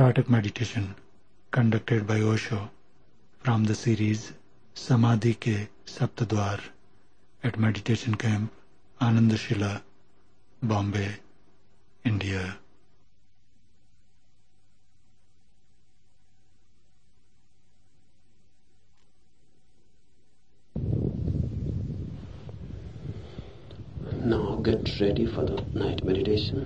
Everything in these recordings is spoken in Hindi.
cathartic meditation conducted by Osho from the series Samadhi Ke Saptadwar at Meditation Camp Anandashila, Bombay, India. Now get ready for the night meditation.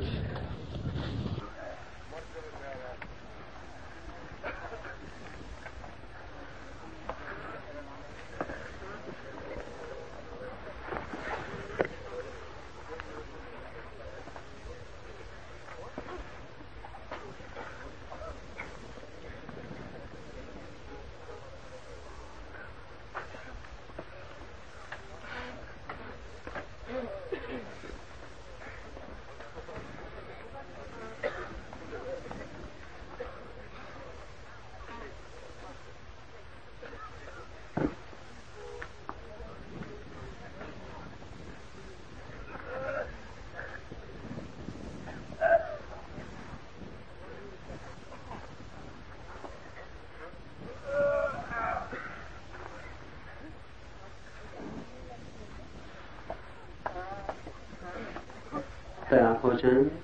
तैयार हो जाएँगे।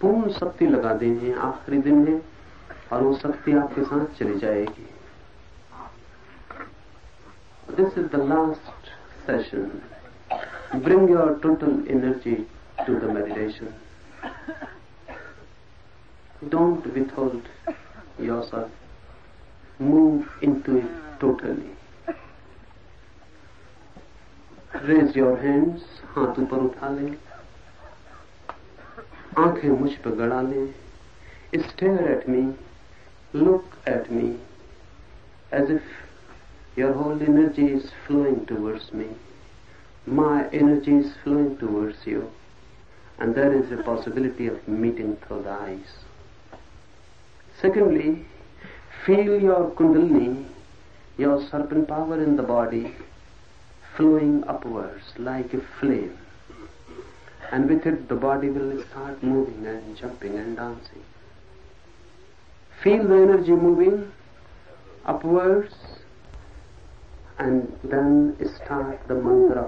पूर्ण शक्ति लगा देंगे आखिरी दिन है और वो शक्ति आपके साथ चली जाएगी। This is the last session bring your total energy to the meditation don't withhold yourself move into it totally raise your hands हाथ ऊपर उठा लें आँखें मुझ पर गड़ा लें stare at me look at me as if your whole energy is flowing towards me my energy is flowing towards you and there is a possibility of meeting through the eyes. Secondly, feel your kundalini, your serpent power in the body flowing upwards like a flame. And with it, the body will start moving and jumping and dancing. Feel the energy moving upwards and then start the mantra.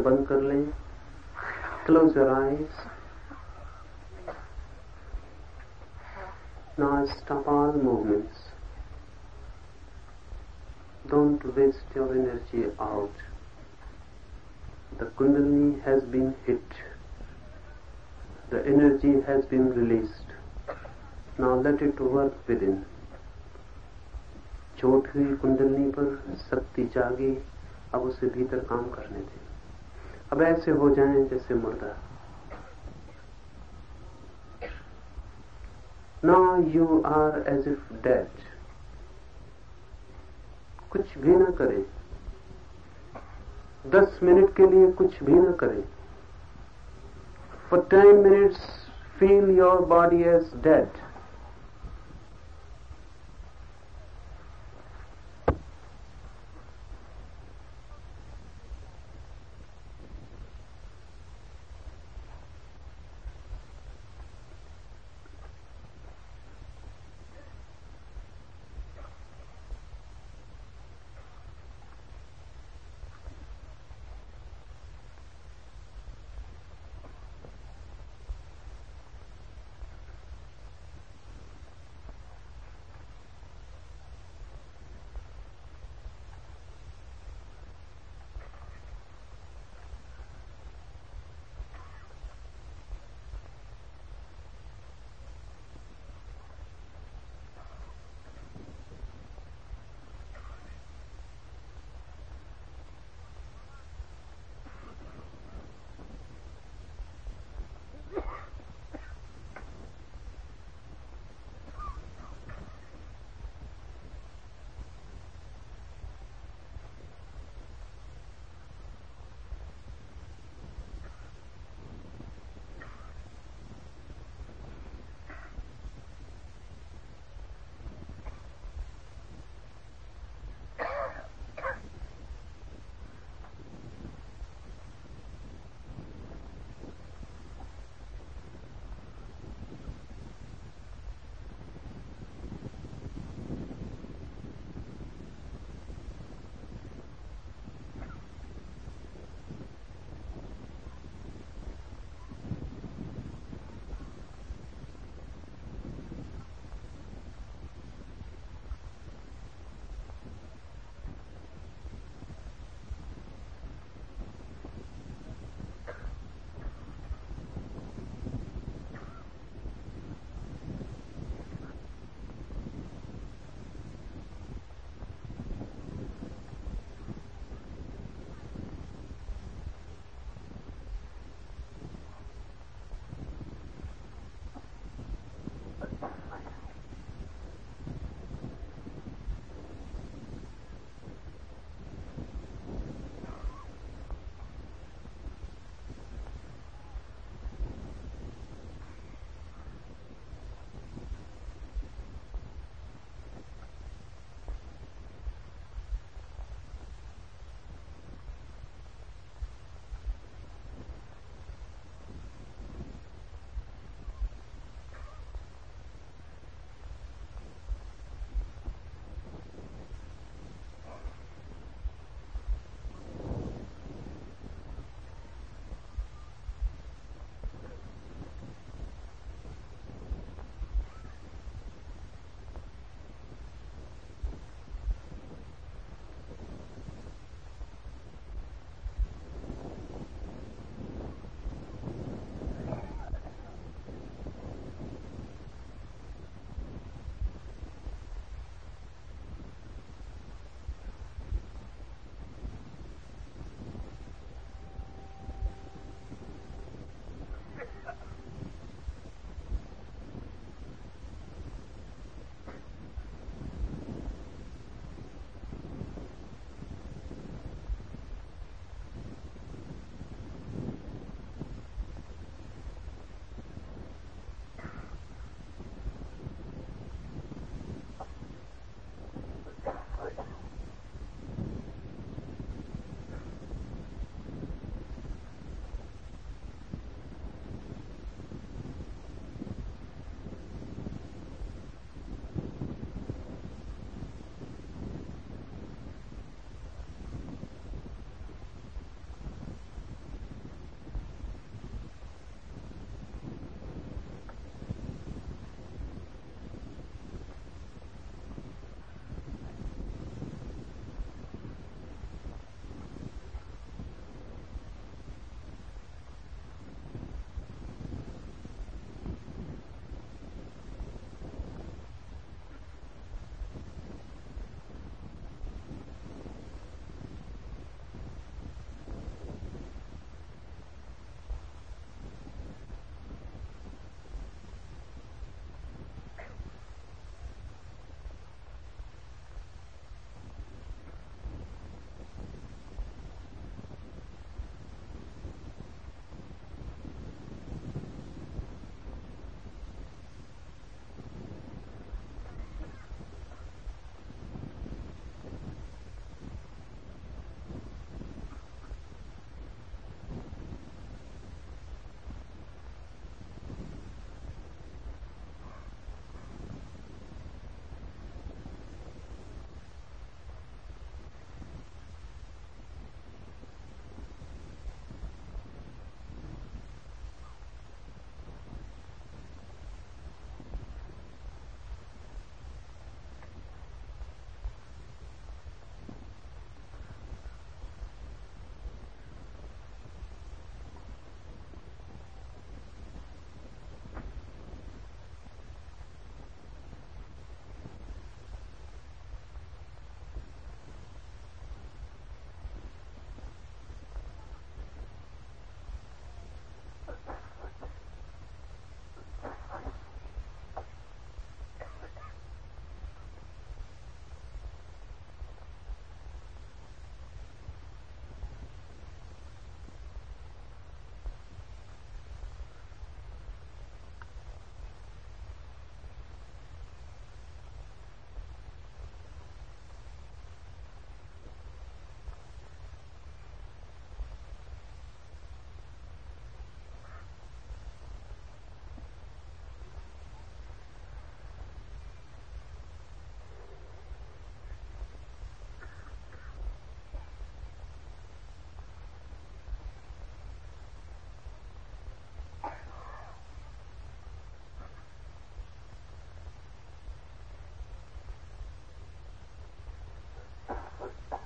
आँखें बंद कर लें close eyes now stop all movements don't waste your energy out the kundali has been hit the energy has been released now let it work within चोट हुई कुंडलनी पर, शक्ति जागी, अब उसे भीतर काम करने दें। अब ऐसे हो जाए जैसे मुर्दा। ना you are as if dead कुछ भी ना करें। दस मिनट के लिए कुछ भी ना करें। For ten minutes feel your body as dead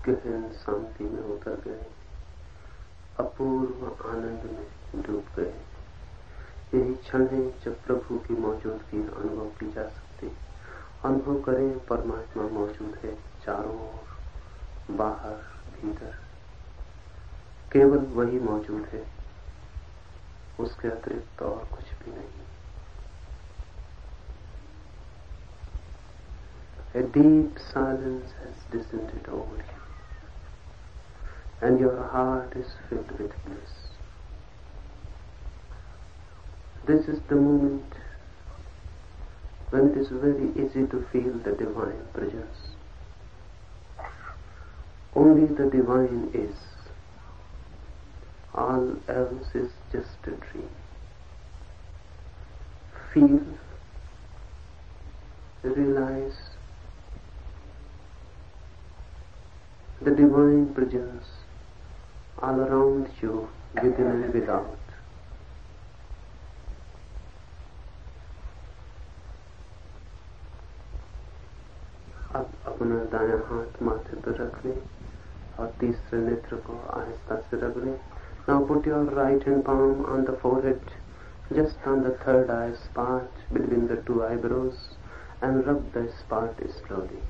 गहन शांति में उतर गए अपूर्व आनंद में डूब गए यही क्षण है जब प्रभु की मौजूदगी अनुभव की जा सकती अनुभव करें परमात्मा मौजूद है चारों ओर बाहर भीतर। केवल वही मौजूद है। उसके अतिरिक्त और कुछ भी नहीं। A deep silence has descended over you, and your heart is filled with bliss. This is the moment when it is very easy to feel the divine presence. Only the divine is. All else is just a dream. Feel, realize the divine presence all around you, within and without. अब अपना दाया हाथ माथे पर रख लें और तीसरे नेत्र को आहिस्ता से रख लें Now put your right hand palm on the forehead, just on the third eye spot between the two eyebrows, and rub the spot slowly.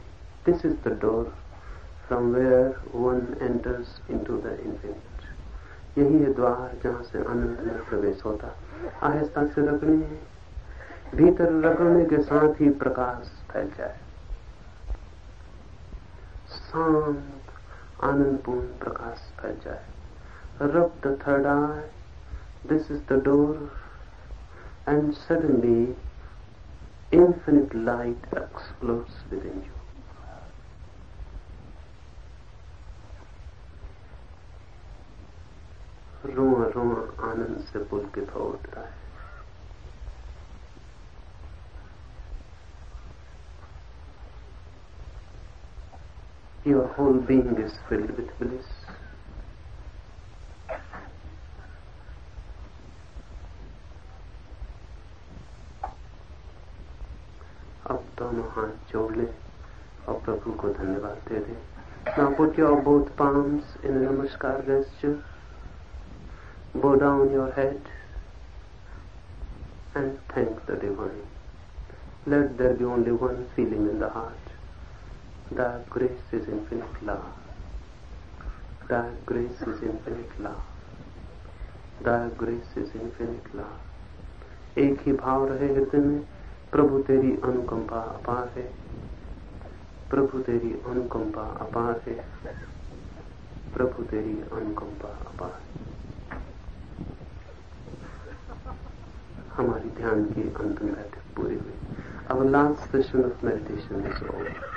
This is the door from where one enters into the infinite यही है द्वार जहाँ से अनंत में प्रवेश होता आहिस्ता से रगड़े भीतर रगड़ने के साथ ही प्रकाश फैल जाए। शांत, आनंदपूर्ण प्रकाश फैल जाए। Rub the third eye this is the door and suddenly infinite light explodes within you रोआ रोआ आनंद से पुलकित हो उठता है Your whole being is filled with bliss. अब दोनों हाथ जोड़ ले और प्रभु को धन्यवाद दे दे Now put your both palms in a namaskar gesture. Bow down your head and thank the divine. Let there be only one feeling in the heart. Thy grace is infinite love. Thy grace is infinite love. Thy grace is infinite love. एक ही भाव रहे हृदय में प्रभु तेरी अनुकंपा अपार है प्रभु तेरी अनुकंपा अपार है प्रभु तेरी अनुकंपा अपार हमारी ध्यान की अंतिम बैठक पूरी हुई। अब last session of meditation is over